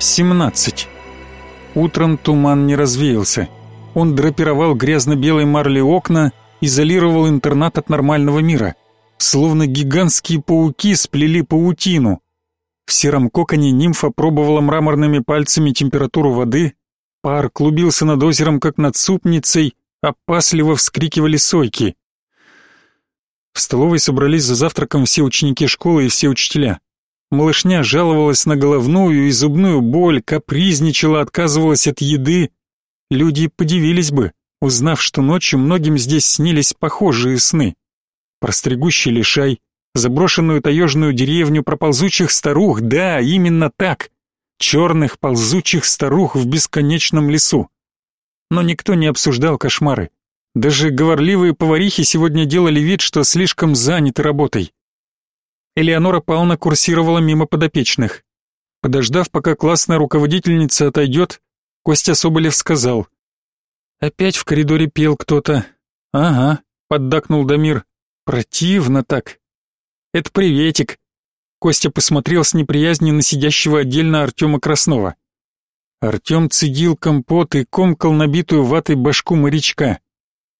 17. Утром туман не развеялся. Он драпировал грязно-белой марлей окна, изолировал интернат от нормального мира. Словно гигантские пауки сплели паутину. В сером коконе нимфа пробовала мраморными пальцами температуру воды, пар клубился над озером, как над супницей, опасливо вскрикивали сойки. В столовой собрались за завтраком все ученики школы и все учителя. Малышня жаловалась на головную и зубную боль, капризничала, отказывалась от еды. Люди подивились бы, узнав, что ночью многим здесь снились похожие сны. Простригущий лишай, заброшенную таежную деревню проползучих старух, да, именно так, черных ползучих старух в бесконечном лесу. Но никто не обсуждал кошмары. Даже говорливые поварихи сегодня делали вид, что слишком заняты работой. Элеонора Павловна курсировала мимо подопечных. Подождав, пока классная руководительница отойдет, Костя Соболев сказал. «Опять в коридоре пел кто-то». «Ага», — поддакнул Дамир. «Противно так». «Это приветик». Костя посмотрел с неприязнью на сидящего отдельно Артема Краснова. Артем цедил компот и комкал набитую ватой башку морячка.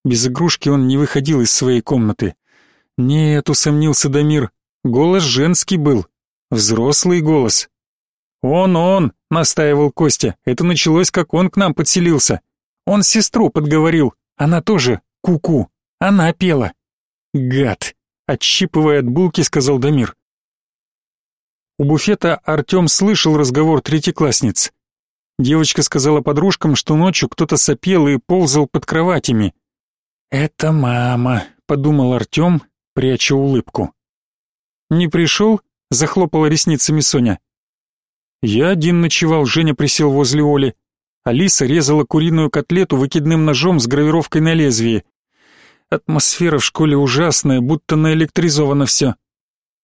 Без игрушки он не выходил из своей комнаты. Нет, усомнился Дамир, Голос женский был, взрослый голос. «Он, он!» — настаивал Костя. «Это началось, как он к нам подселился. Он сестру подговорил. Она тоже куку. -ку. Она пела». «Гад!» — отщипывая от булки, сказал Дамир. У буфета Артем слышал разговор третьеклассниц. Девочка сказала подружкам, что ночью кто-то сопел и ползал под кроватями. «Это мама», — подумал Артем, пряча улыбку. «Не пришел?» — захлопала ресницами Соня. «Я один ночевал», — Женя присел возле Оли. Алиса резала куриную котлету выкидным ножом с гравировкой на лезвии. Атмосфера в школе ужасная, будто наэлектризовано все.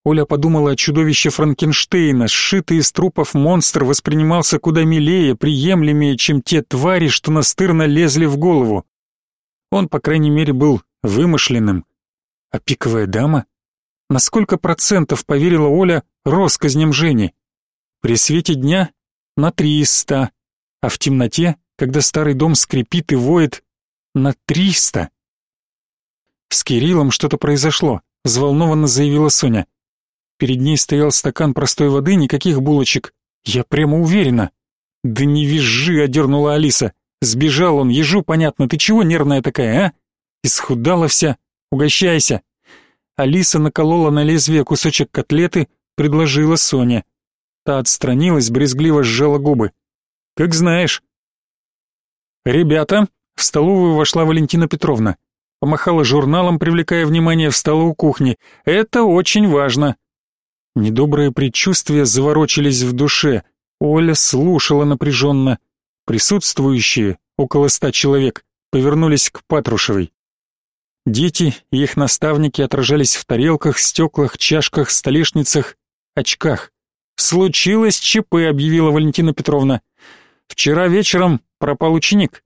Оля подумала о чудовище Франкенштейна, сшитый из трупов монстр воспринимался куда милее, приемлемее, чем те твари, что настырно лезли в голову. Он, по крайней мере, был вымышленным. А пиковая дама? На сколько процентов поверила Оля россказням Жени? При свете дня на три из ста, а в темноте, когда старый дом скрипит и воет, на триста. С Кириллом что-то произошло, взволнованно заявила Соня. Перед ней стоял стакан простой воды, никаких булочек. Я прямо уверена. Да не визжи, одернула Алиса. Сбежал он, ежу понятно, ты чего нервная такая, а? Исхудала вся. Угощайся. Алиса наколола на лезвие кусочек котлеты, предложила Соне. Та отстранилась, брезгливо сжала губы. «Как знаешь». «Ребята!» — в столовую вошла Валентина Петровна. Помахала журналом, привлекая внимание, встала у кухни. «Это очень важно!» Недобрые предчувствия заворочились в душе. Оля слушала напряженно. Присутствующие, около ста человек, повернулись к Патрушевой. Дети и их наставники отражались в тарелках, стеклах, чашках, столешницах, очках. «Случилось ЧП», — объявила Валентина Петровна. «Вчера вечером пропал ученик».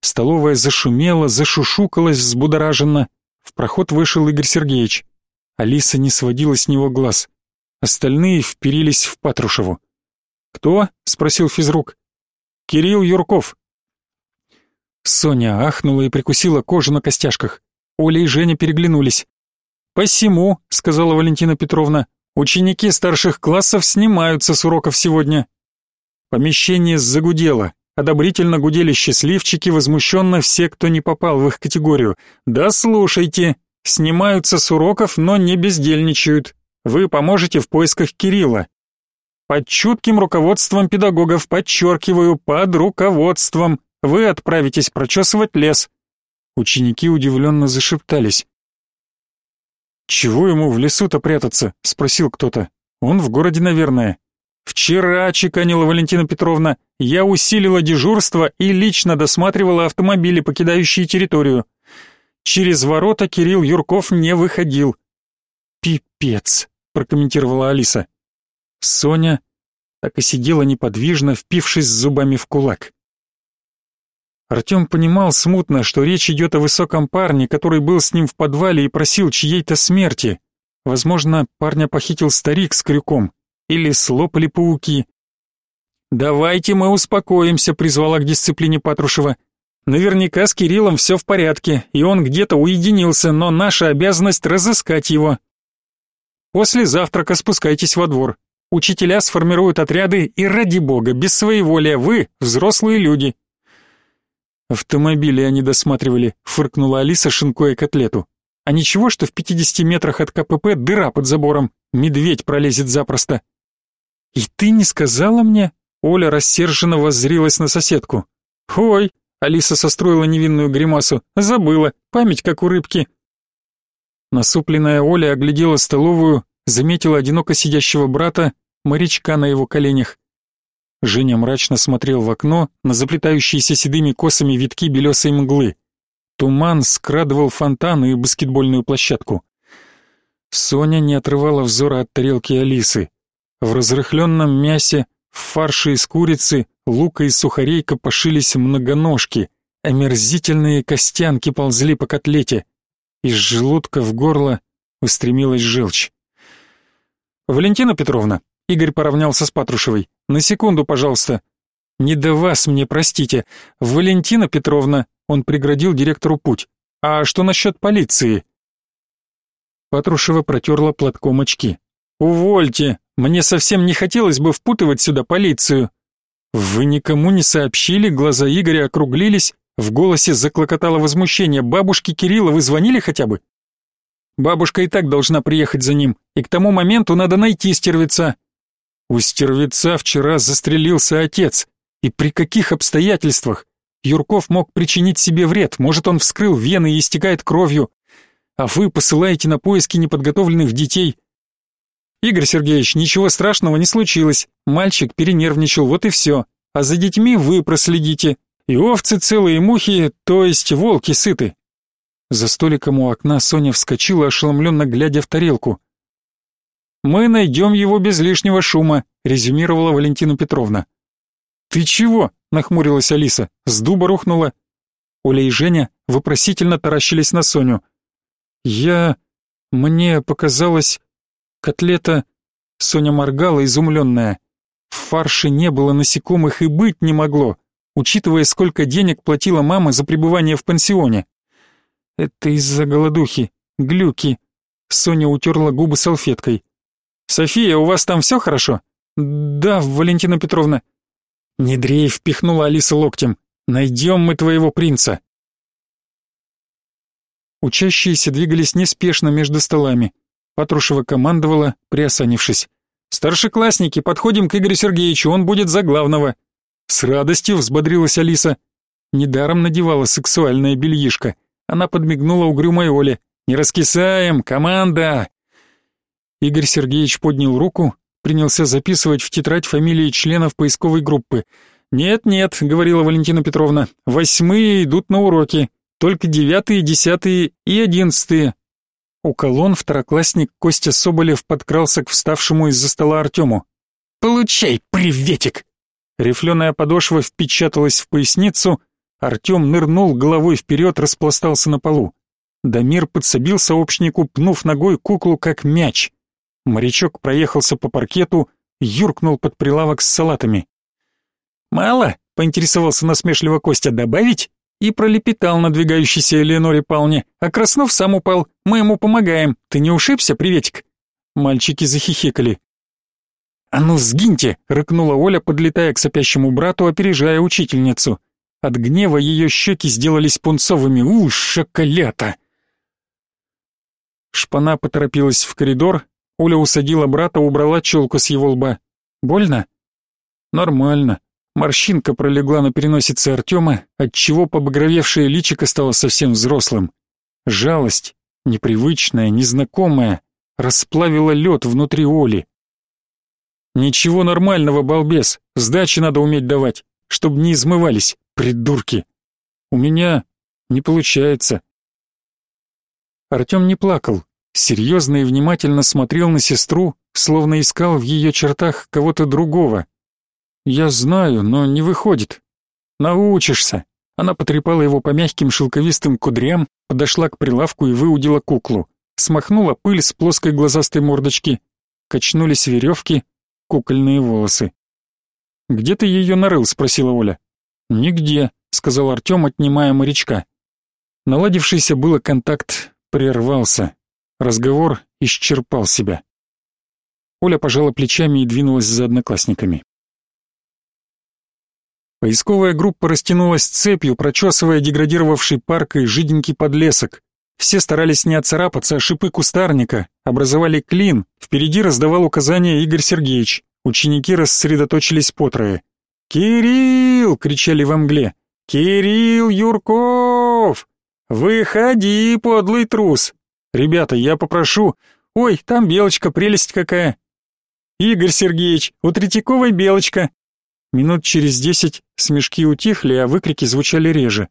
Столовая зашумела, зашушукалась взбудораженно. В проход вышел Игорь Сергеевич. Алиса не сводила с него глаз. Остальные вперились в Патрушеву. «Кто?» — спросил физрук. «Кирилл Юрков». Соня ахнула и прикусила кожу на костяшках. Оля и Женя переглянулись. «Посему», — сказала Валентина Петровна, — «ученики старших классов снимаются с уроков сегодня». Помещение загудело. Одобрительно гудели счастливчики, возмущенно все, кто не попал в их категорию. «Да слушайте, снимаются с уроков, но не бездельничают. Вы поможете в поисках Кирилла. Под чутким руководством педагогов, подчеркиваю, под руководством, вы отправитесь прочесывать лес. Ученики удивленно зашептались. «Чего ему в лесу-то прятаться?» — спросил кто-то. «Он в городе, наверное». «Вчера», — чеканила Валентина Петровна, — «я усилила дежурство и лично досматривала автомобили, покидающие территорию. Через ворота Кирилл Юрков не выходил». «Пипец», — прокомментировала Алиса. Соня так и сидела неподвижно, впившись зубами в кулак. Артем понимал смутно, что речь идет о высоком парне, который был с ним в подвале и просил чьей-то смерти. Возможно, парня похитил старик с крюком, или слопали пауки. «Давайте мы успокоимся», — призвала к дисциплине Патрушева. «Наверняка с Кириллом все в порядке, и он где-то уединился, но наша обязанность разыскать его. После завтрака спускайтесь во двор. Учителя сформируют отряды, и ради бога, без своеволия, вы, взрослые люди». «Автомобили они досматривали», — фыркнула Алиса, шинкуя котлету. «А ничего, что в 50 метрах от КПП дыра под забором, медведь пролезет запросто». «И ты не сказала мне?» Оля рассерженно воззрилась на соседку. «Ой!» — Алиса состроила невинную гримасу. «Забыла, память как у рыбки». Насупленная Оля оглядела столовую, заметила одиноко сидящего брата, морячка на его коленях. Женя мрачно смотрел в окно на заплетающиеся седыми косами витки белесой мглы. Туман скрадывал фонтаны и баскетбольную площадку. Соня не отрывала взора от тарелки Алисы. В разрыхленном мясе в фарше из курицы, лука и сухарей копошились многоножки, омерзительные костянки ползли по котлете. Из желудка в горло устремилась желчь. «Валентина Петровна», — Игорь поравнялся с Патрушевой, — «на секунду, пожалуйста». «Не до вас мне, простите. Валентина Петровна», — он преградил директору путь. «А что насчет полиции?» Патрушева протерла платком очки. «Увольте, мне совсем не хотелось бы впутывать сюда полицию. Вы никому не сообщили, глаза Игоря округлились, в голосе заклокотало возмущение. Бабушке Кирилла вы звонили хотя бы? Бабушка и так должна приехать за ним, и к тому моменту надо найти стервеца. У стервеца вчера застрелился отец. И при каких обстоятельствах? Юрков мог причинить себе вред, может, он вскрыл вены и истекает кровью. А вы посылаете на поиски неподготовленных детей. Игорь Сергеевич, ничего страшного не случилось. Мальчик перенервничал, вот и все. А за детьми вы проследите. И овцы целые, и мухи, то есть волки сыты. За столиком у окна Соня вскочила, ошеломленно глядя в тарелку. «Мы найдем его без лишнего шума», — резюмировала Валентина Петровна. «Ты чего?» — нахмурилась Алиса. С дуба рухнула. Оля и Женя вопросительно таращились на Соню. «Я... мне показалось...» Котлета... Соня моргала, изумленная. В фарше не было насекомых и быть не могло, учитывая, сколько денег платила мама за пребывание в пансионе. Это из-за голодухи, глюки. Соня утерла губы салфеткой. «София, у вас там все хорошо?» «Да, Валентина Петровна». Не дрейф, впихнула Алиса локтем. «Найдем мы твоего принца». Учащиеся двигались неспешно между столами. Патрушева командовала, приосанившись. «Старшеклассники, подходим к Игорю Сергеевичу, он будет за главного». С радостью взбодрилась Алиса. Недаром надевала сексуальное бельишко. Она подмигнула угрюмой Оле. «Не раскисаем, команда!» Игорь Сергеевич поднял руку, принялся записывать в тетрадь фамилии членов поисковой группы. «Нет-нет», — говорила Валентина Петровна, — «восьмые идут на уроки, только девятые, десятые и одиннадцатые. У колонн второклассник Костя Соболев подкрался к вставшему из-за стола Артему. «Получай, приветик!» Рифленая подошва впечаталась в поясницу, Артем нырнул головой вперед, распластался на полу. Дамир подсобил сообщнику, пнув ногой куклу как мяч. Морячок проехался по паркету, юркнул под прилавок с салатами. «Мало?» — поинтересовался насмешливо Костя. «Добавить?» и пролепетал надвигающейся Элеоноре Палне. А Краснов сам упал. Мы ему помогаем. Ты не ушибся, приветик?» Мальчики захихикали. «А ну сгиньте!» — рыкнула Оля, подлетая к сопящему брату, опережая учительницу. От гнева ее щеки сделались пунцовыми. «У, шоколята!» Шпана поторопилась в коридор. Оля усадила брата, убрала челку с его лба. «Больно?» «Нормально», Морщинка пролегла на переносице Артема, отчего побагровевшее личико стало совсем взрослым. Жалость, непривычная, незнакомая, расплавила лед внутри Оли. «Ничего нормального, балбес, сдачи надо уметь давать, чтобы не измывались, придурки. У меня не получается». Артем не плакал, серьезно и внимательно смотрел на сестру, словно искал в ее чертах кого-то другого, «Я знаю, но не выходит». «Научишься». Она потрепала его по мягким шелковистым кудрям, подошла к прилавку и выудила куклу. Смахнула пыль с плоской глазастой мордочки. Качнулись веревки, кукольные волосы. «Где ты ее нарыл?» — спросила Оля. «Нигде», — сказал Артем, отнимая морячка. Наладившийся было контакт прервался. Разговор исчерпал себя. Оля пожала плечами и двинулась за одноклассниками. Поисковая группа растянулась цепью, прочесывая деградировавший парк и жиденький подлесок. Все старались не отцарапаться, а шипы кустарника образовали клин, впереди раздавал указания Игорь Сергеевич. Ученики рассредоточились по трое. «Кирилл!» — кричали во мгле. «Кирилл Юрков! Выходи, подлый трус! Ребята, я попрошу... Ой, там белочка, прелесть какая!» «Игорь Сергеевич, у Третьяковой белочка!» Минут через десять смешки утихли, а выкрики звучали реже.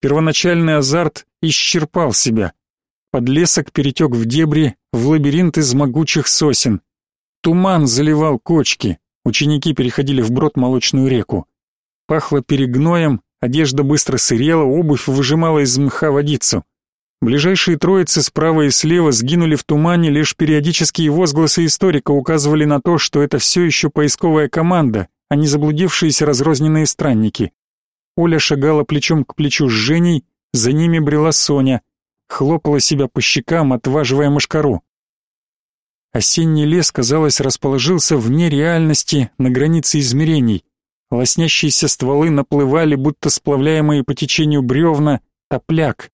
Первоначальный азарт исчерпал себя. Подлесок перетек в дебри, в лабиринт из могучих сосен. Туман заливал кочки, ученики переходили вброд молочную реку. Пахло перегноем, одежда быстро сырела, обувь выжимала из мха водицу. Ближайшие троицы справа и слева сгинули в тумане, лишь периодические возгласы историка указывали на то, что это все еще поисковая команда, а не заблудившиеся разрозненные странники. Оля шагала плечом к плечу с Женей, за ними брела Соня, хлопала себя по щекам, отваживая мошкару. Осенний лес, казалось, расположился вне реальности, на границе измерений. Лоснящиеся стволы наплывали, будто сплавляемые по течению бревна, топляк.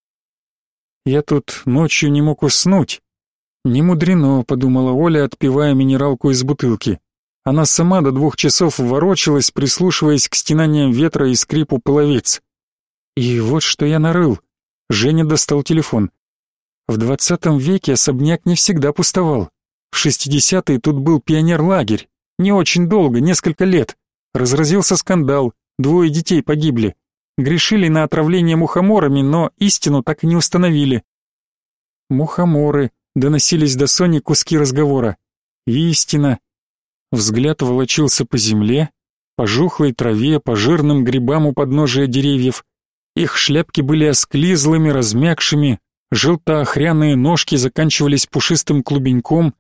Я тут ночью не мог уснуть. Не мудрено, подумала Оля, отпивая минералку из бутылки. Она сама до двух часов ворочалась, прислушиваясь к стенаниям ветра и скрипу половиц. И вот что я нарыл. Женя достал телефон. В двадцатом веке особняк не всегда пустовал. В шестидесятые тут был пионер-лагерь. Не очень долго, несколько лет. Разразился скандал, двое детей погибли. Грешили на отравление мухоморами, но истину так и не установили. Мухоморы, доносились до Сони куски разговора. Истина. Взгляд волочился по земле, по жухлой траве, по жирным грибам у подножия деревьев. Их шляпки были осклизлыми, размякшими, желто-охряные ножки заканчивались пушистым клубеньком,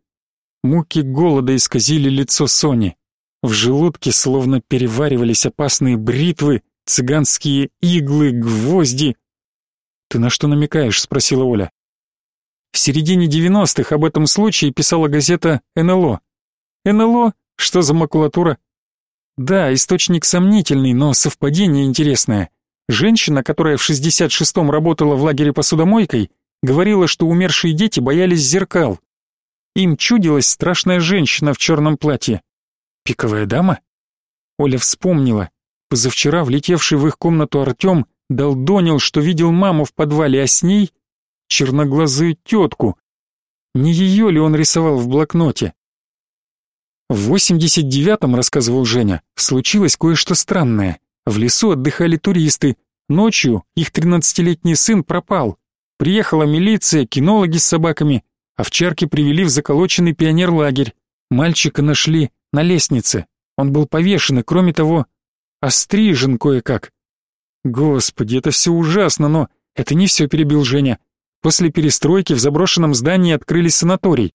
Муки голода исказили лицо Сони. В желудке словно переваривались опасные бритвы, цыганские иглы, гвозди. «Ты на что намекаешь?» — спросила Оля. В середине девяностых об этом случае писала газета «НЛО». «НЛО? Что за макулатура?» Да, источник сомнительный, но совпадение интересное. Женщина, которая в 66-м работала в лагере посудомойкой, говорила, что умершие дети боялись зеркал. Им чудилась страшная женщина в черном платье. Пиковая дама? Оля вспомнила. Позавчера влетевший в их комнату Артем долдонил, что видел маму в подвале, а с ней черноглазую тетку. Не ее ли он рисовал в блокноте? В 89-м, рассказывал Женя, случилось кое-что странное. В лесу отдыхали туристы. Ночью их 13-летний сын пропал. Приехала милиция, кинологи с собаками. Овчарки привели в заколоченный пионерлагерь. Мальчика нашли на лестнице. Он был повешен и, кроме того, острижен кое-как. Господи, это все ужасно, но это не все перебил Женя. После перестройки в заброшенном здании открылись санаторий.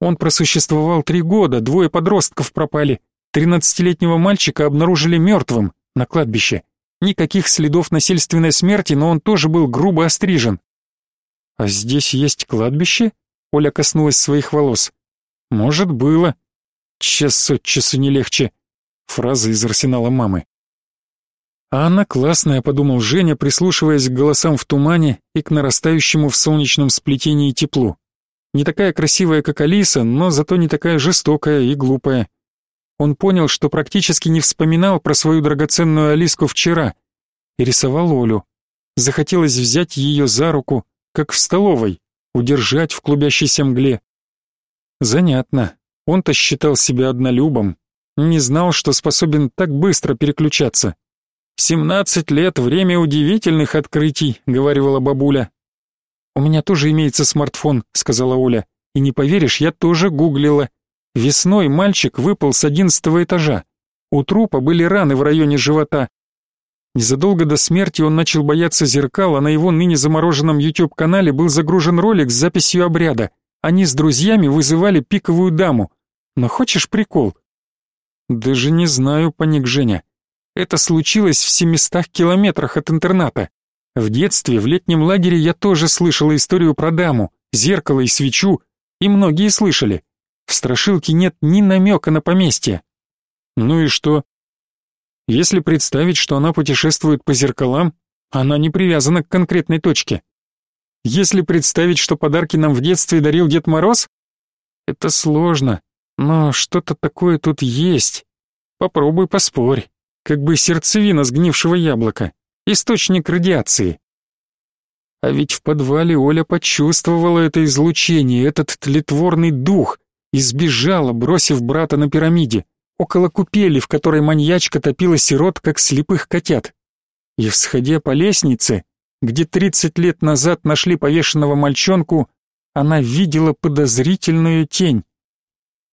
Он просуществовал три года, двое подростков пропали. Тринадцатилетнего мальчика обнаружили мертвым на кладбище. Никаких следов насильственной смерти, но он тоже был грубо острижен. А здесь есть кладбище? Оля коснулась своих волос. Может, было. Час от часу не легче. Фраза из арсенала мамы. А она классная, подумал Женя, прислушиваясь к голосам в тумане и к нарастающему в солнечном сплетении теплу. Не такая красивая, как Алиса, но зато не такая жестокая и глупая. Он понял, что практически не вспоминал про свою драгоценную Алиску вчера и рисовал Олю. Захотелось взять ее за руку, как в столовой, удержать в клубящейся мгле. Занятно. Он-то считал себя однолюбом, не знал, что способен так быстро переключаться. «Семнадцать лет — время удивительных открытий», — говорила бабуля. «У меня тоже имеется смартфон», — сказала Оля. «И не поверишь, я тоже гуглила. Весной мальчик выпал с одиннадцатого этажа. У трупа были раны в районе живота. Незадолго до смерти он начал бояться зеркал, а на его ныне замороженном YouTube-канале был загружен ролик с записью обряда. Они с друзьями вызывали пиковую даму. Но хочешь прикол? Даже не знаю, паник Женя. Это случилось в семистах километрах от интерната. В детстве в летнем лагере я тоже слышала историю про даму, зеркало и свечу, и многие слышали. В страшилке нет ни намека на поместье. Ну и что? Если представить, что она путешествует по зеркалам, она не привязана к конкретной точке. Если представить, что подарки нам в детстве дарил Дед Мороз, это сложно, но что-то такое тут есть. Попробуй поспорь. Как бы сердцевина сгнившего яблока, источник радиации. А ведь в подвале Оля почувствовала это излучение, этот тлетворный дух, и сбежала, бросив брата на пирамиде, около купели, в которой маньячка топила сирот, как слепых котят. И всходя по лестнице, где тридцать лет назад нашли повешенного мальчонку, она видела подозрительную тень.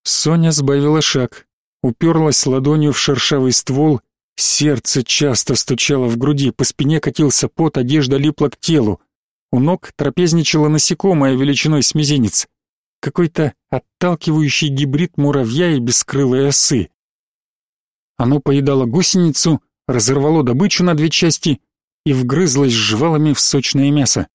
Соня сбавила шаг, уперлась ладонью в шершавый ствол, сердце часто стучало в груди, по спине катился пот, одежда липла к телу. У ног трапезничало насекомое величиной с мизинец. Какой-то отталкивающий гибрид муравья и бескрылой осы. Оно поедало гусеницу, разорвало добычу на две части и вгрызлось жвалами в сочное мясо.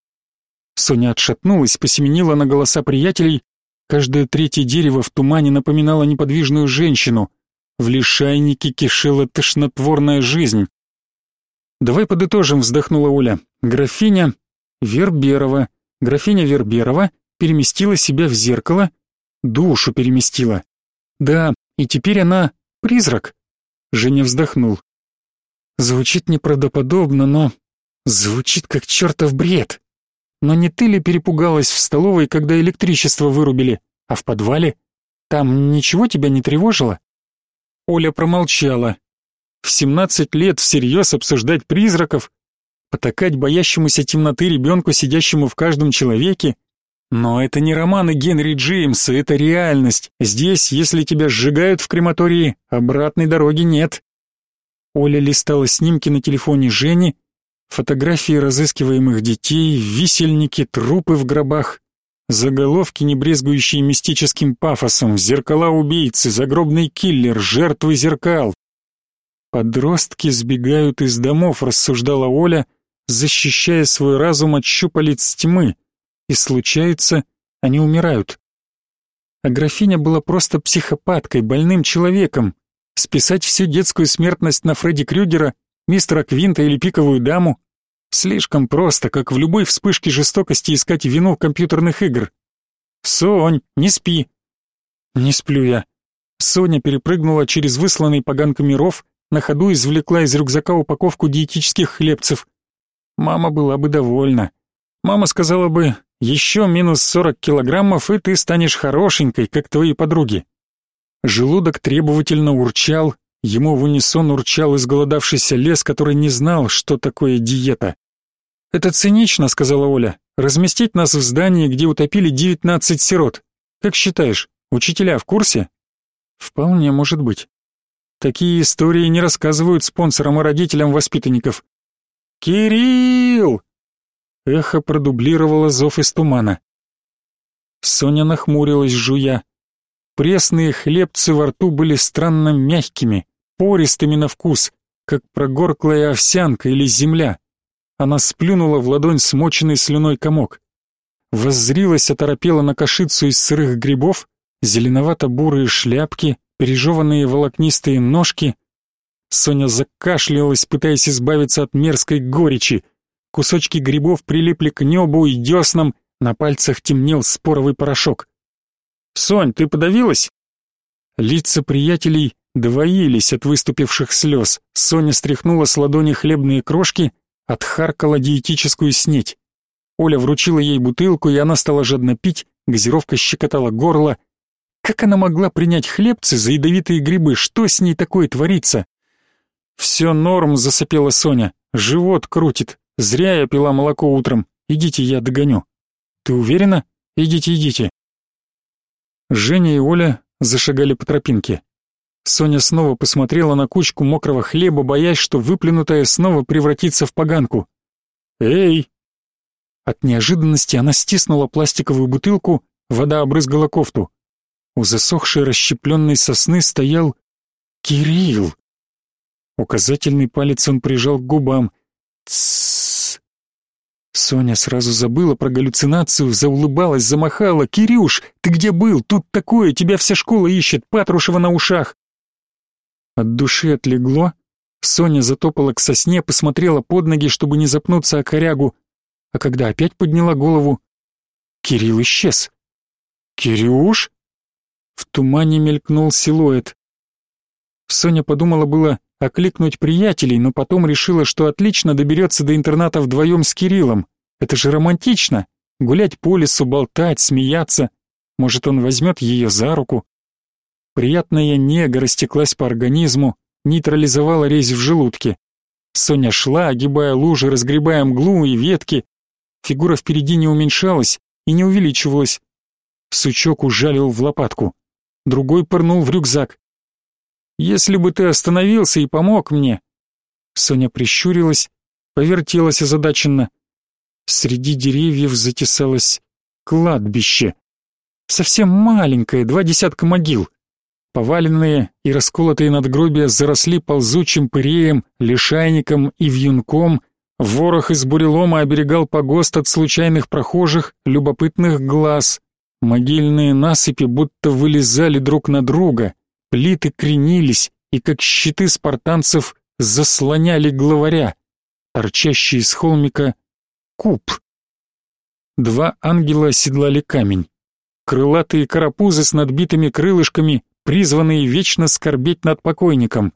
Соня отшатнулась, посеменила на голоса приятелей. Каждое третье дерево в тумане напоминало неподвижную женщину. В лишайнике кишела тошнотворная жизнь. «Давай подытожим», — вздохнула Оля. «Графиня Верберова. Графиня Верберова переместила себя в зеркало, душу переместила. Да, и теперь она призрак». Женя вздохнул. «Звучит неправдоподобно, но... Звучит как чертов бред». Но не ты ли перепугалась в столовой, когда электричество вырубили, а в подвале? Там ничего тебя не тревожило? Оля промолчала. В семнадцать лет всерьез обсуждать призраков, потакать боящемуся темноты ребенку, сидящему в каждом человеке. Но это не романы Генри Джеймса, это реальность. Здесь, если тебя сжигают в крематории, обратной дороги нет. Оля листала снимки на телефоне Жени, Фотографии разыскиваемых детей, висельники, трупы в гробах, заголовки, не брезгующие мистическим пафосом, зеркала убийцы, загробный киллер, жертвы зеркал. Подростки сбегают из домов, рассуждала Оля, защищая свой разум от щупалец тьмы, и случается, они умирают. А графиня была просто психопаткой, больным человеком. Списать всю детскую смертность на Фредди Крюгера мистера Квинта или пиковую даму. Слишком просто, как в любой вспышке жестокости искать вину компьютерных игр. «Сонь, не спи!» «Не сплю я». Соня перепрыгнула через высланный поганками ров, на ходу извлекла из рюкзака упаковку диетических хлебцев. Мама была бы довольна. Мама сказала бы, еще минус сорок килограммов, и ты станешь хорошенькой, как твои подруги. Желудок требовательно урчал, Ему в унисон урчал изголодавшийся лес, который не знал, что такое диета. «Это цинично», — сказала Оля, — «разместить нас в здании, где утопили девятнадцать сирот. Как считаешь, учителя в курсе?» «Вполне может быть. Такие истории не рассказывают спонсорам и родителям воспитанников». «Кирилл!» Эхо продублировало зов из тумана. Соня нахмурилась, жуя. Пресные хлебцы во рту были странно мягкими пористыми на вкус, как прогорклая овсянка или земля. Она сплюнула в ладонь смоченный слюной комок. Воззрилась оторопела на кашицу из сырых грибов, зеленовато-бурые шляпки, пережеванные волокнистые ножки. Соня закашлялась, пытаясь избавиться от мерзкой горечи. Кусочки грибов прилипли к небу и деснам, на пальцах темнел споровый порошок. «Сонь, ты подавилась?» Лица приятелей двоились от выступивших слез. Соня стряхнула с ладони хлебные крошки, отхаркала диетическую снеть. Оля вручила ей бутылку, и она стала жадно пить, газировка щекотала горло. Как она могла принять хлебцы за ядовитые грибы? Что с ней такое творится? «Все норм», — засопела Соня. «Живот крутит. Зря я пила молоко утром. Идите, я догоню». «Ты уверена? Идите, идите». Женя и Оля зашагали по тропинке. Соня снова посмотрела на кучку мокрого хлеба, боясь, что выплюнутая снова превратится в поганку. «Эй!» От неожиданности она стиснула пластиковую бутылку, вода обрызгала кофту. У засохшей расщепленной сосны стоял Кирилл! Указательный палец он прижал к губам. Тссс. Соня сразу забыла про галлюцинацию, заулыбалась, замахала. «Кирюш, ты где был? Тут такое, тебя вся школа ищет, Патрушева на ушах!» От души отлегло. Соня затопала к сосне, посмотрела под ноги, чтобы не запнуться о корягу. А когда опять подняла голову, Кирилл исчез. «Кирюш?» В тумане мелькнул силуэт. Соня подумала было окликнуть приятелей, но потом решила, что отлично доберется до интерната вдвоем с Кириллом. Это же романтично. Гулять по лесу, болтать, смеяться. Может, он возьмет ее за руку. Приятная нега растеклась по организму, нейтрализовала резь в желудке. Соня шла, огибая лужи, разгребая мглу и ветки. Фигура впереди не уменьшалась и не увеличивалась. Сучок ужалил в лопатку. Другой пырнул в рюкзак. Если бы ты остановился и помог мне. Соня прищурилась, повертелась озадаченно. Среди деревьев затесалось кладбище. Совсем маленькое, два десятка могил. Поваленные и расколотые надгробия заросли ползучим пыреем, лишайником и вьюнком. Ворох из бурелома оберегал погост от случайных прохожих, любопытных глаз. Могильные насыпи будто вылезали друг на друга. Плиты кренились и, как щиты спартанцев, заслоняли главаря, торчащий из холмика куб. Два ангела оседлали камень. Крылатые карапузы с надбитыми крылышками, призванные вечно скорбеть над покойником.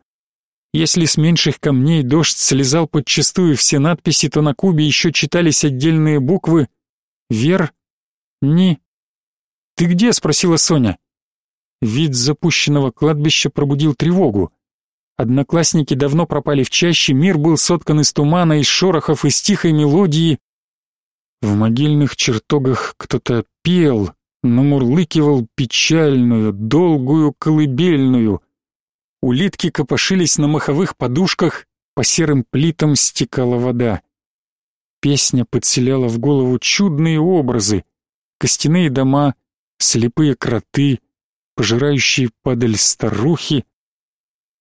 Если с меньших камней дождь слезал подчистую все надписи, то на кубе еще читались отдельные буквы «Вер», «Ни». «Ты где?» — спросила Соня. Вид запущенного кладбища пробудил тревогу. Одноклассники давно пропали в чаще, мир был соткан из тумана, из шорохов, из тихой мелодии. В могильных чертогах кто-то пел, намурлыкивал печальную, долгую колыбельную. Улитки копошились на маховых подушках, по серым плитам стекала вода. Песня подселяла в голову чудные образы. Костяные дома, слепые кроты, пожирающие падаль старухи.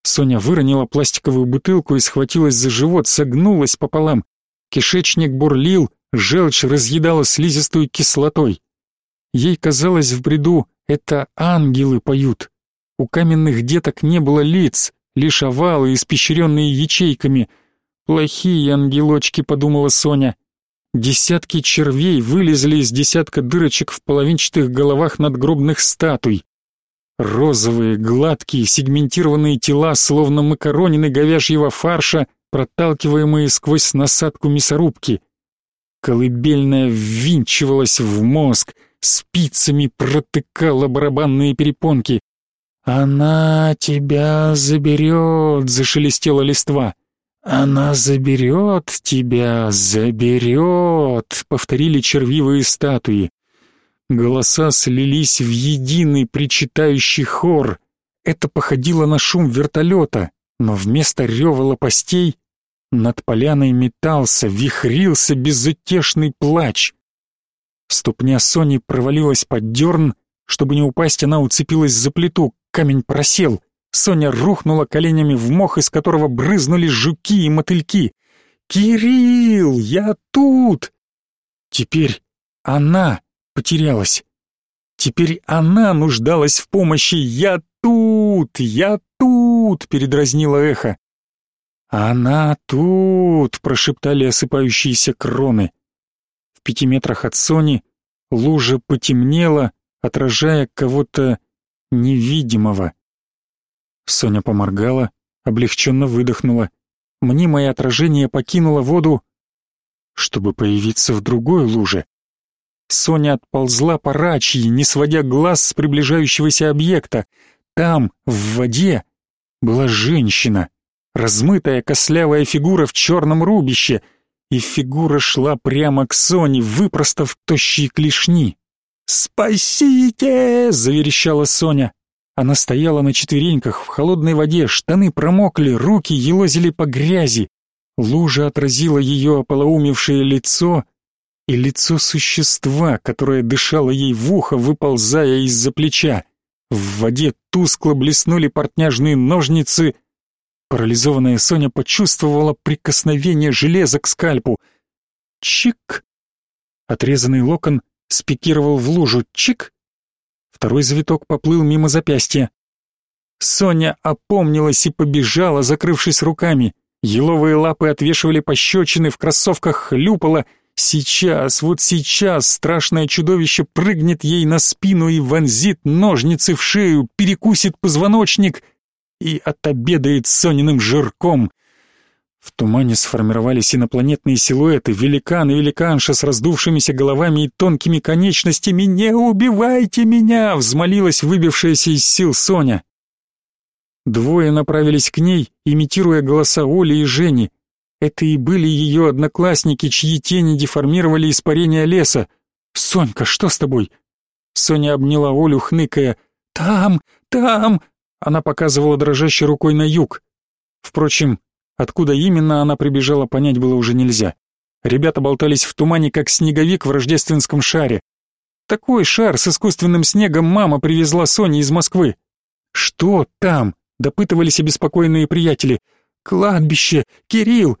Соня выронила пластиковую бутылку и схватилась за живот, согнулась пополам. Кишечник бурлил, желчь разъедала слизистую кислотой. Ей казалось в бреду, это ангелы поют. У каменных деток не было лиц, лишь овалы, испещренные ячейками. «Плохие ангелочки», — подумала Соня. Десятки червей вылезли из десятка дырочек в половинчатых головах надгробных статуй. Розовые, гладкие, сегментированные тела, словно макаронины говяжьего фарша, проталкиваемые сквозь насадку мясорубки. Колыбельная ввинчивалась в мозг, спицами протыкала барабанные перепонки. «Она тебя заберет», — зашелестела листва. «Она заберет тебя, заберет», — повторили червивые статуи. Голоса слились в единый причитающий хор. Это походило на шум вертолета, но вместо рева лопастей над поляной метался, вихрился безутешный плач. Ступня Сони провалилась под дерн, чтобы не упасть, она уцепилась за плиту, камень просел. Соня рухнула коленями в мох, из которого брызнули жуки и мотыльки. «Кирилл, я тут!» Теперь она потерялась. Теперь она нуждалась в помощи. «Я тут! Я тут!» — передразнило эхо. «Она тут!» — прошептали осыпающиеся кроны. Пяти метрах от Сони лужа потемнела, отражая кого-то невидимого. Соня поморгала, облегченно выдохнула. Мнимое отражение покинуло воду, чтобы появиться в другой луже. Соня отползла по рачьи, не сводя глаз с приближающегося объекта. Там, в воде, была женщина, размытая кослявая фигура в черном рубище, и фигура шла прямо к Соне, выпростав тощие клешни. «Спасите!» — заверещала Соня. Она стояла на четвереньках в холодной воде, штаны промокли, руки елозили по грязи. Лужа отразила ее ополоумевшее лицо — и лицо существа, которое дышало ей в ухо, выползая из-за плеча. В воде тускло блеснули портняжные ножницы. Парализованная Соня почувствовала прикосновение железа к скальпу. Чик! Отрезанный локон спикировал в лужу. Чик! Второй завиток поплыл мимо запястья. Соня опомнилась и побежала, закрывшись руками. Еловые лапы отвешивали пощечины, в кроссовках хлюпало. Сейчас, вот сейчас страшное чудовище прыгнет ей на спину и вонзит ножницы в шею, перекусит позвоночник и отобедает Сониным жирком. В тумане сформировались инопланетные силуэты, великан и великанша с раздувшимися головами и тонкими конечностями. «Не убивайте меня!» — взмолилась выбившаяся из сил Соня. Двое направились к ней, имитируя голоса Оли и Жени. Это и были ее одноклассники, чьи тени деформировали испарение леса. «Сонька, что с тобой?» Соня обняла Олю, хныкая. «Там, там!» Она показывала дрожащей рукой на юг. Впрочем, откуда именно она прибежала, понять было уже нельзя. Ребята болтались в тумане, как снеговик в рождественском шаре. Такой шар с искусственным снегом мама привезла Соне из Москвы. «Что там?» допытывались обеспокоенные приятели. «Кладбище! Кирилл!»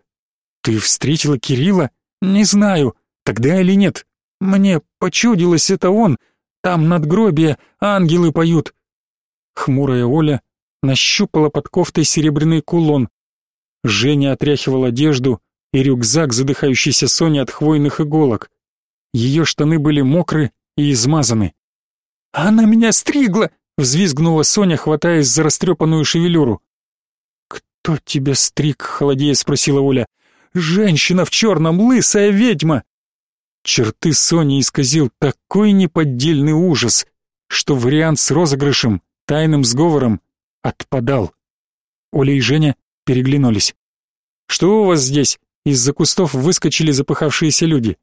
«Ты встретила Кирилла?» «Не знаю. Тогда или нет? Мне почудилось, это он. Там надгробие, ангелы поют». Хмурая Оля нащупала под кофтой серебряный кулон. Женя отряхивал одежду и рюкзак задыхающейся Сони от хвойных иголок. Ее штаны были мокры и измазаны. «Она меня стригла!» Взвизгнула Соня, хватаясь за растрепанную шевелюру. «Кто тебя стриг?» — холодея спросила Оля. «Женщина в черном, лысая ведьма!» Черты Сони исказил такой неподдельный ужас, что вариант с розыгрышем, тайным сговором отпадал. Оля и Женя переглянулись. «Что у вас здесь?» Из-за кустов выскочили запыхавшиеся люди.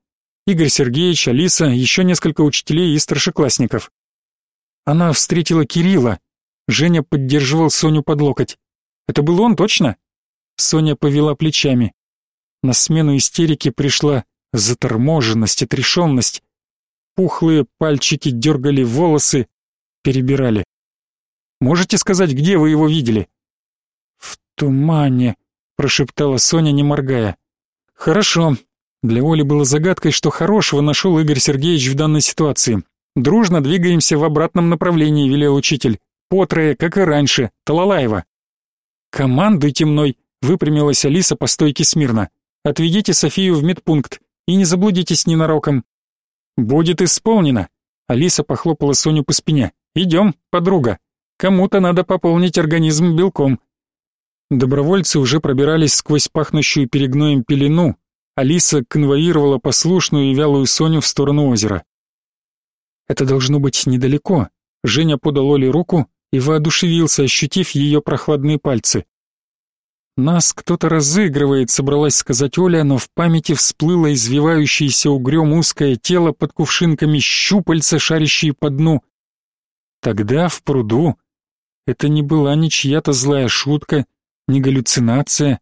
Игорь Сергеевич, Алиса, еще несколько учителей и старшеклассников. Она встретила Кирилла. Женя поддерживал Соню под локоть. Это был он точно? Соня повела плечами. На смену истерике пришла заторможенность, отрешенность. Пухлые пальчики дергали волосы, перебирали. Можете сказать, где вы его видели? В тумане, прошептала Соня, не моргая. Хорошо. Для Оли было загадкой, что хорошего нашел Игорь Сергеевич в данной ситуации. Дружно двигаемся в обратном направлении, велел учитель. Потрое, как и раньше, Талалаева. Командуйте мной, выпрямилась Алиса по стойке смирно. Отведите Софию в медпункт и не заблудитесь ненароком. Будет исполнено. Алиса похлопала Соню по спине. Идем, подруга. Кому-то надо пополнить организм белком. Добровольцы уже пробирались сквозь пахнущую перегноем пелену. Алиса конвоировала послушную и вялую Соню в сторону озера. Это должно быть недалеко. Женя подал Оле руку и воодушевился, ощутив ее прохладные пальцы. «Нас кто-то разыгрывает», — собралась сказать Оля, но в памяти всплыло извивающееся угрём узкое тело под кувшинками щупальца, шарящие по дну. Тогда в пруду это не была ни чья-то злая шутка, ни галлюцинация.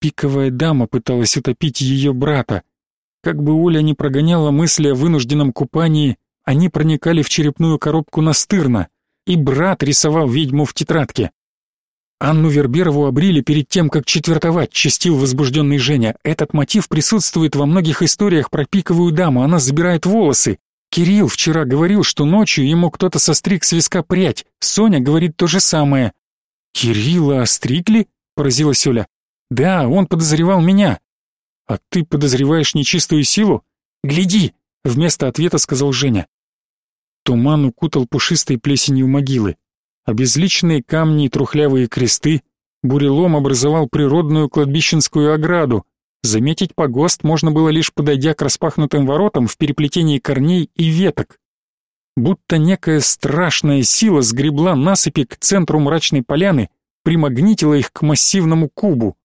Пиковая дама пыталась утопить ее брата. Как бы Оля не прогоняла мысли о вынужденном купании, они проникали в черепную коробку настырно, и брат рисовал ведьму в тетрадке. Анну Верберову обрили перед тем, как четвертовать, чистил возбужденный Женя. Этот мотив присутствует во многих историях про пиковую даму, она забирает волосы. Кирилл вчера говорил, что ночью ему кто-то состриг с виска прядь. Соня говорит то же самое. «Кирилла остригли?» — поразилась Оля. «Да, он подозревал меня». «А ты подозреваешь нечистую силу?» «Гляди!» — вместо ответа сказал Женя. Туман укутал пушистой плесенью могилы. Обезличенные камни и трухлявые кресты, бурелом образовал природную кладбищенскую ограду. Заметить погост можно было лишь подойдя к распахнутым воротам в переплетении корней и веток. Будто некая страшная сила сгребла насыпи к центру мрачной поляны, примагнитила их к массивному кубу.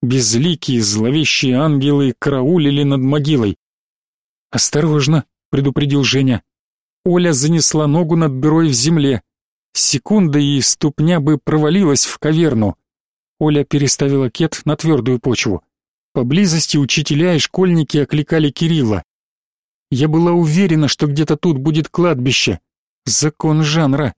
Безликие зловещие ангелы караулили над могилой. «Осторожно», — предупредил Женя. Оля занесла ногу над дырой в земле. Секунда, и ступня бы провалилась в каверну. Оля переставила кет на твердую почву. Поблизости учителя и школьники окликали Кирилла. Я была уверена, что где-то тут будет кладбище. Закон жанра.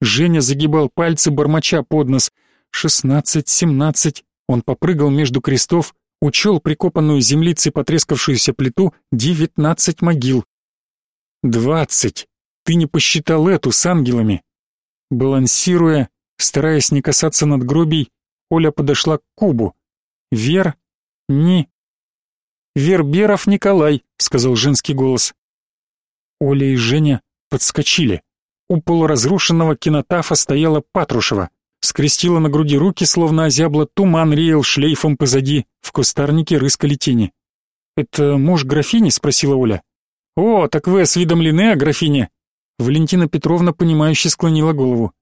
Женя загибал пальцы, бормоча под нос. Шестнадцать, семнадцать. Он попрыгал между крестов, учел прикопанную землицей потрескавшуюся плиту девятнадцать могил. Двадцать. Ты не посчитал эту с ангелами. Балансируя, стараясь не касаться надгробий, Оля подошла к кубу. Вер, ни. Верберов Николай, сказал женский голос. Оля и Женя подскочили. У полуразрушенного кинотафа стояла Патрушева. Скрестила на груди руки, словно озябла, туман реял шлейфом позади, в кустарнике рыскали тени. «Это муж графини?» — спросила Оля. «О, так вы осведомлены о графине?» Валентина Петровна, понимающе склонила голову.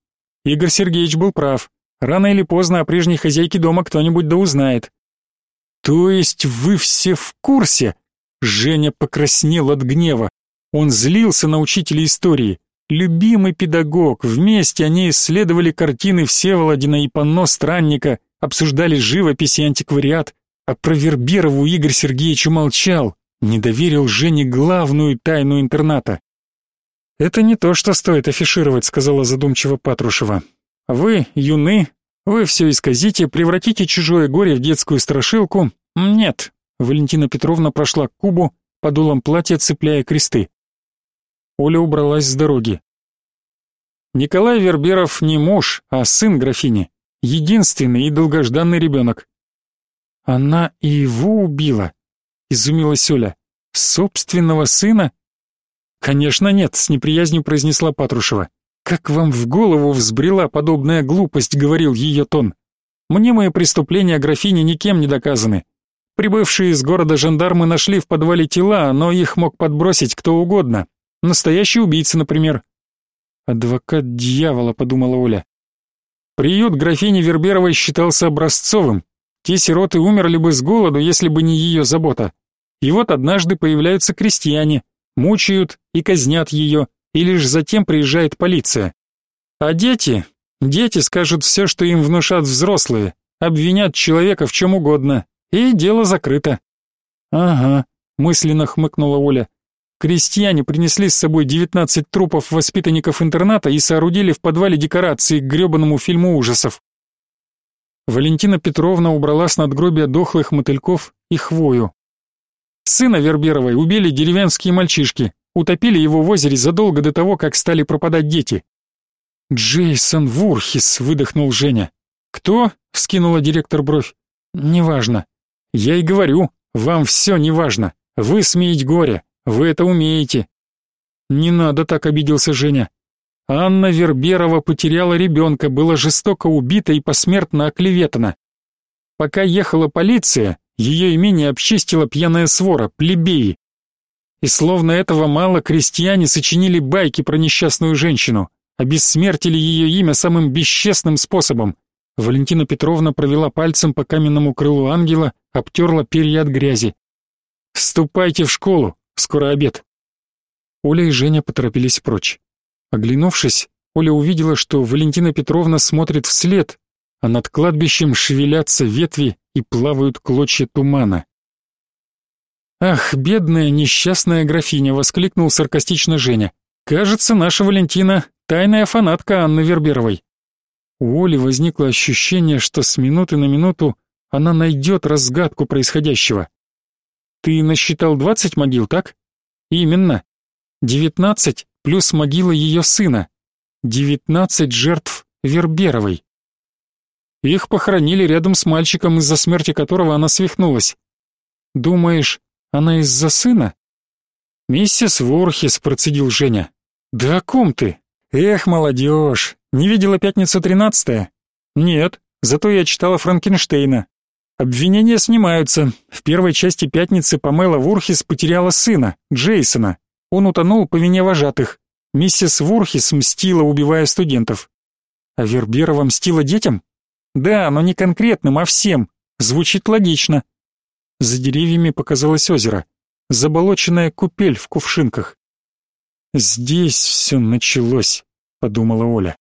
Игорь Сергеевич был прав. Рано или поздно о прежней хозяйке дома кто-нибудь да узнает. «То есть вы все в курсе?» Женя покраснел от гнева. Он злился на учителя истории. Любимый педагог, вместе они исследовали картины Всеволодина и панно Странника, обсуждали живопись и антиквариат, а про Верберову Игорь Сергеевич умолчал, не доверил Жене главную тайну интерната. «Это не то, что стоит афишировать», — сказала задумчиво Патрушева. «Вы юны, вы все исказите, превратите чужое горе в детскую страшилку. Нет». Валентина Петровна прошла к кубу, подулом платья цепляя кресты. Оля убралась с дороги. Николай Верберов не муж, а сын графини, единственный и долгожданный ребенок. Она и его убила, изумилась Оля. Собственного сына? Конечно, нет, с неприязнью произнесла Патрушева. Как вам в голову взбрела подобная глупость, говорил ее тон. Мне мои преступления графини никем не доказаны. Прибывшие из города жандармы нашли в подвале тела, но их мог подбросить кто угодно, Настоящий убийца, например. Адвокат дьявола, подумала Оля. Приют графини Верберовой считался образцовым. Те сироты умерли бы с голоду, если бы не ее забота. И вот однажды появляются крестьяне, мучают и казнят ее, и лишь затем приезжает полиция. А дети? Дети скажут все, что им внушат взрослые, обвинят человека в чем угодно, и дело закрыто. Ага, мысленно хмыкнула Оля. Крестьяне принесли с собой 19 трупов воспитанников интерната и соорудили в подвале декорации к грёбаному фильму ужасов. Валентина Петровна убрала с надгробия дохлых мотыльков и хвою. Сына Верберовой убили деревенские мальчишки, утопили его в озере задолго до того, как стали пропадать дети. «Джейсон Вурхис», — выдохнул Женя. «Кто?» — вскинула директор бровь. «Неважно. Я и говорю, вам все неважно. Вы сметь горе. Вы это умеете. Не надо так, обиделся Женя. Анна Верберова потеряла ребенка, была жестоко убита и посмертно оклеветана. Пока ехала полиция, ее имение обчистила пьяная свора, плебеи. И словно этого мало, крестьяне сочинили байки про несчастную женщину, обессмертили ее имя самым бесчестным способом. Валентина Петровна провела пальцем по каменному крылу ангела, обтерла перья от грязи. «Ступайте в школу, Скоро обед. Оля и Женя поторопились прочь. Оглянувшись, Оля увидела, что Валентина Петровна смотрит вслед, а над кладбищем шевелятся ветви и плавают клочья тумана. «Ах, бедная несчастная графиня!» — воскликнул саркастично Женя. «Кажется, наша Валентина — тайная фанатка Анны Верберовой». У Оли возникло ощущение, что с минуты на минуту она найдет разгадку происходящего. Ты насчитал двадцать могил, так? Именно. Девятнадцать плюс могила ее сына. Девятнадцать жертв Верберовой. Их похоронили рядом с мальчиком, из-за смерти которого она свихнулась. Думаешь, она из-за сына? Миссис Ворхис, процедил Женя. Да о ком ты? Эх, молодежь, не видела пятницу тринадцатое? Нет, зато я читала Франкенштейна. Обвинения снимаются. В первой части «Пятницы» Памела Вурхис потеряла сына, Джейсона. Он утонул по вине вожатых. Миссис Вурхис мстила, убивая студентов. А Верберова мстила детям? Да, но не конкретным, а всем. Звучит логично. За деревьями показалось озеро. Заболоченная купель в кувшинках. «Здесь все началось», — подумала Оля.